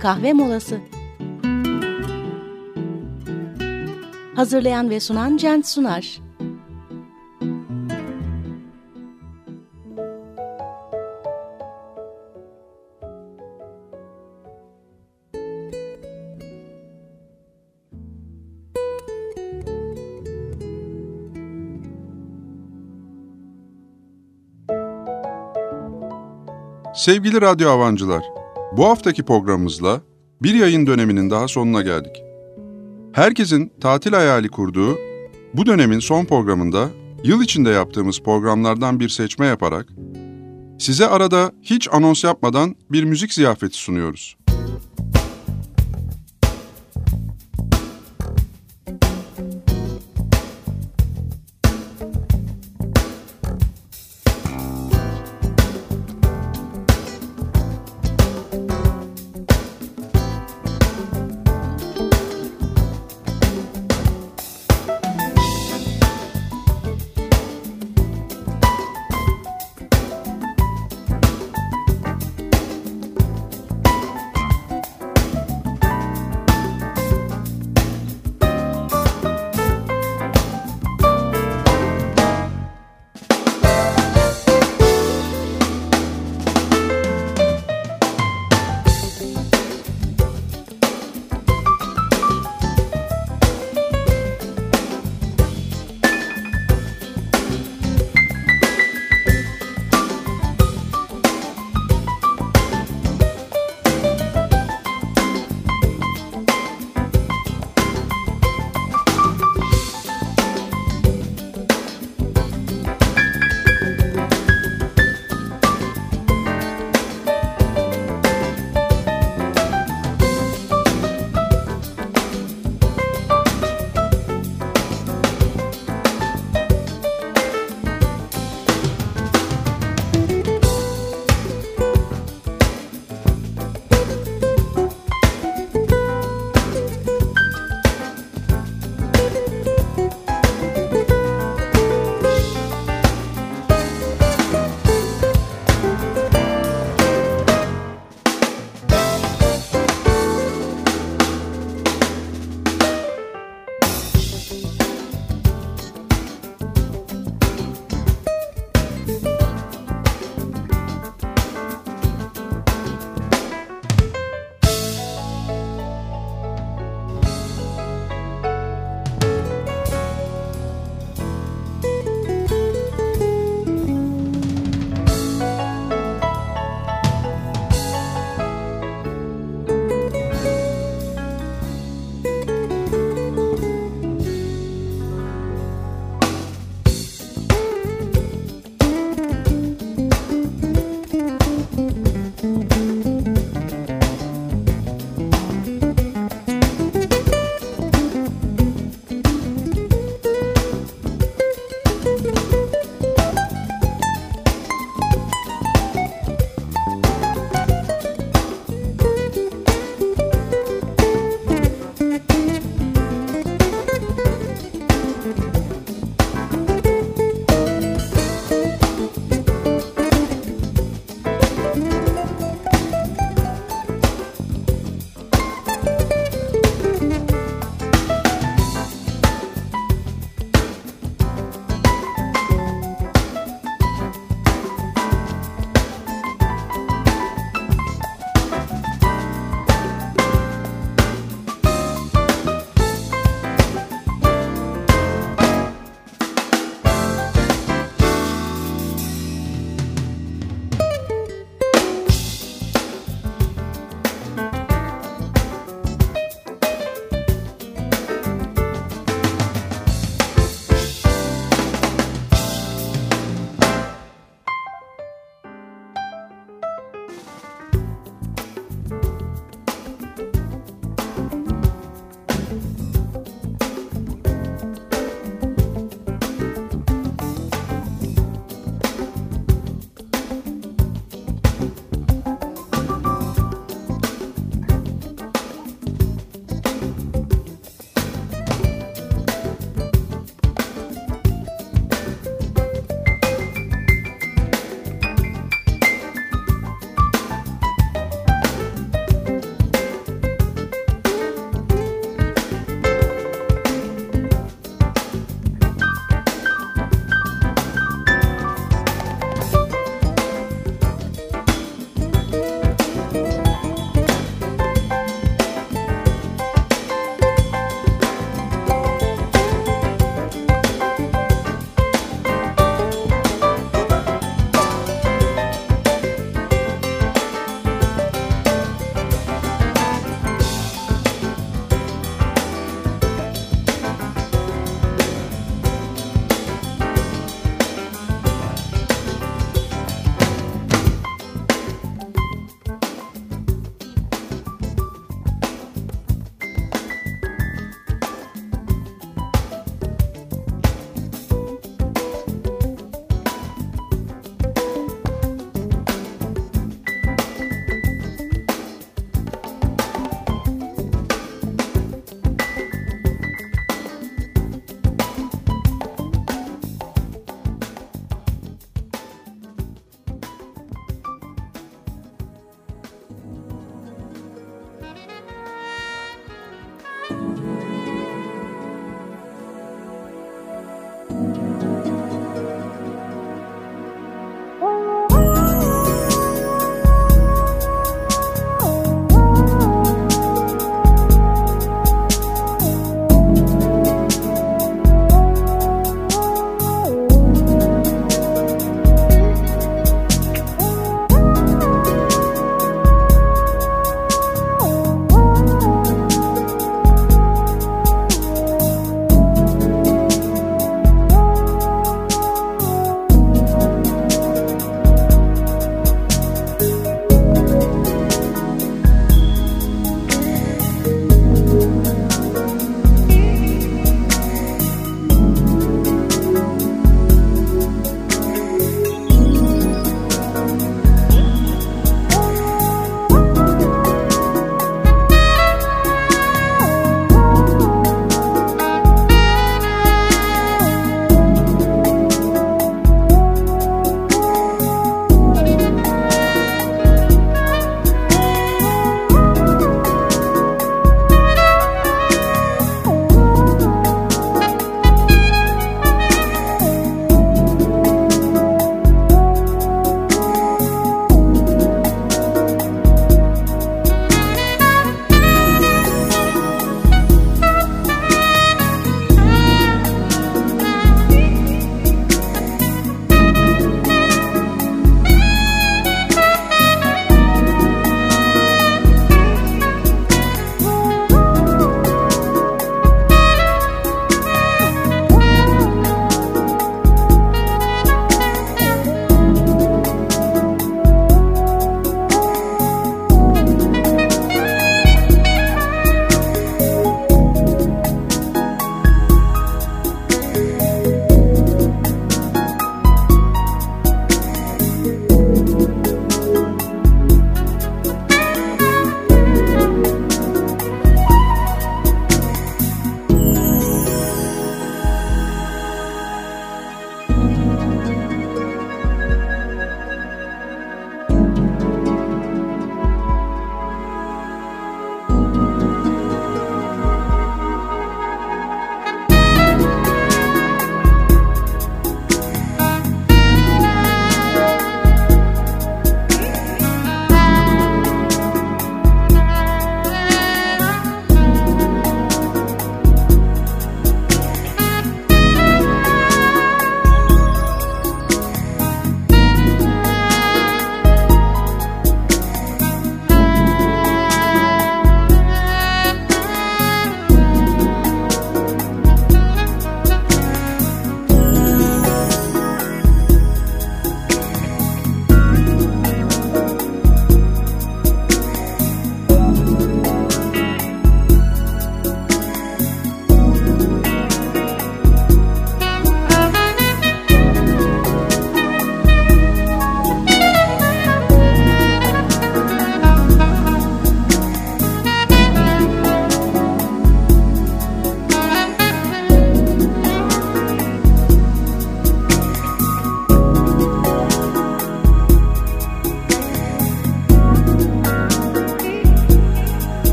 kahve molası. Hazırlayan ve sunan Cent Sunar. Sevgili radyo avancılar, bu haftaki programımızla bir yayın döneminin daha sonuna geldik. Herkesin tatil hayali kurduğu bu dönemin son programında yıl içinde yaptığımız programlardan bir seçme yaparak size arada hiç anons yapmadan bir müzik ziyafeti sunuyoruz.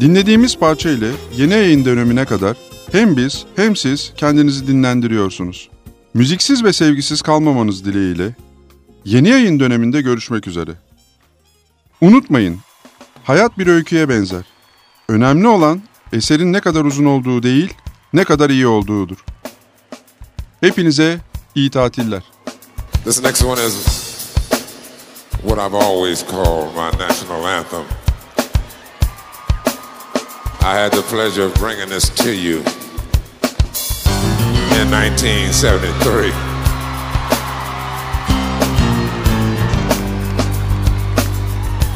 Dinlediğimiz parça ile yeni yayın dönemine kadar hem biz hem siz kendinizi dinlendiriyorsunuz. Müziksiz ve sevgisiz kalmamanız dileğiyle yeni yayın döneminde görüşmek üzere. Unutmayın, hayat bir öyküye benzer. Önemli olan eserin ne kadar uzun olduğu değil, ne kadar iyi olduğudur. Hepinize iyi tatiller. This next one is what I've always called my national anthem. I had the pleasure of bringing this to you in 1973.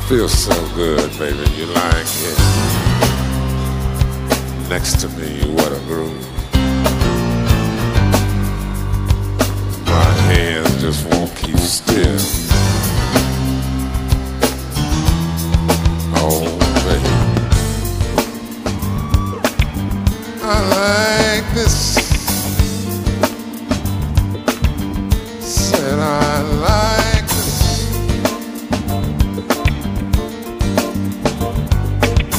Feels so good, baby. You lying here next to me. What a groove. My hands just won't keep still. Like this. Said I like this.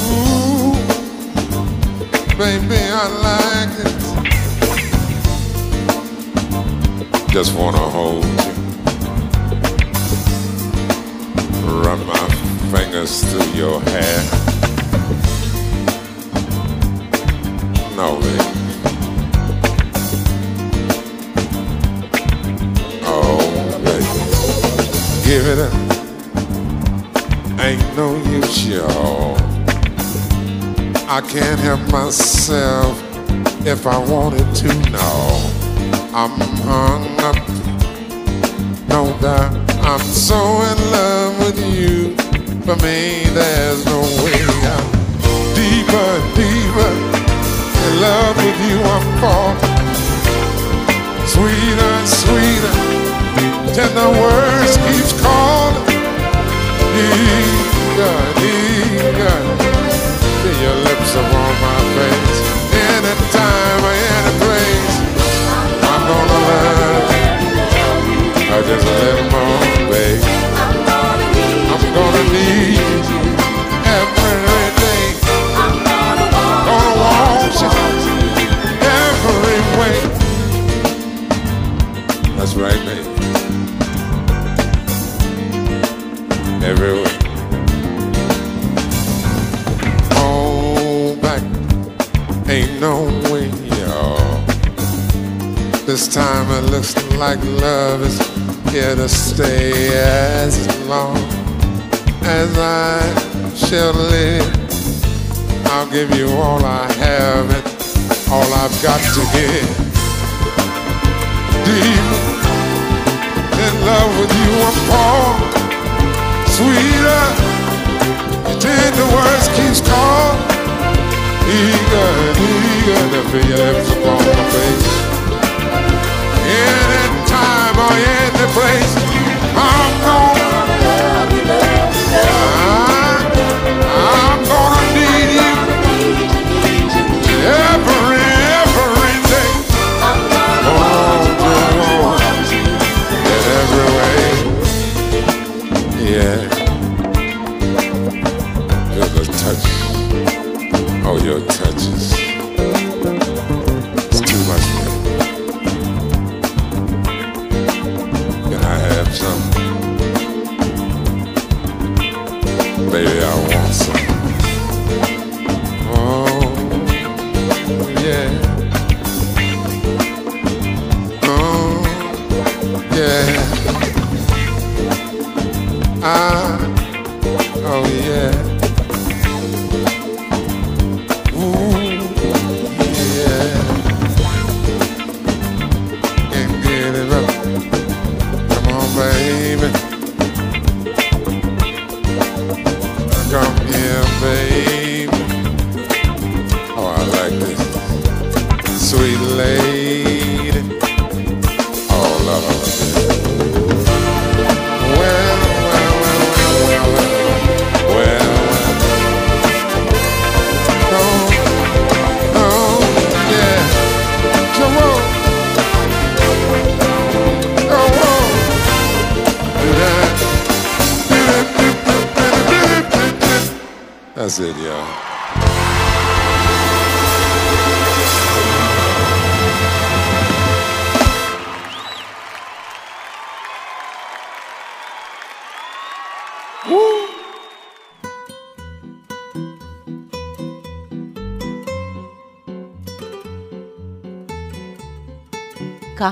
Ooh, baby, I like it. Just wanna hold you. Run my fingers through your hair. No, baby. Oh, baby. Give it up. Ain't no use, y'all. I can't help myself if I wanted to, no. I'm hung up, no doubt. I'm so in love with you. For me, there's no way out. Deeper, deeper, in love with you, I'm falling. Sweeter and sweeter, tender words keeps calling. Eager, eager, feel your lips upon my face. Anytime any place, I'm gonna love you. Just a little more, babe. I'm gonna need Right, babe. Every way. Hold back, ain't no way, y'all. This time it looks like love is here to stay as long as I shall live. I'll give you all I have and all I've got to give. Deep love with you, I'm falling. Sweeter, your tender words keeps calling. Eager, eager to feel your lips upon my face. Anytime or any place, I'm gonna Yeah.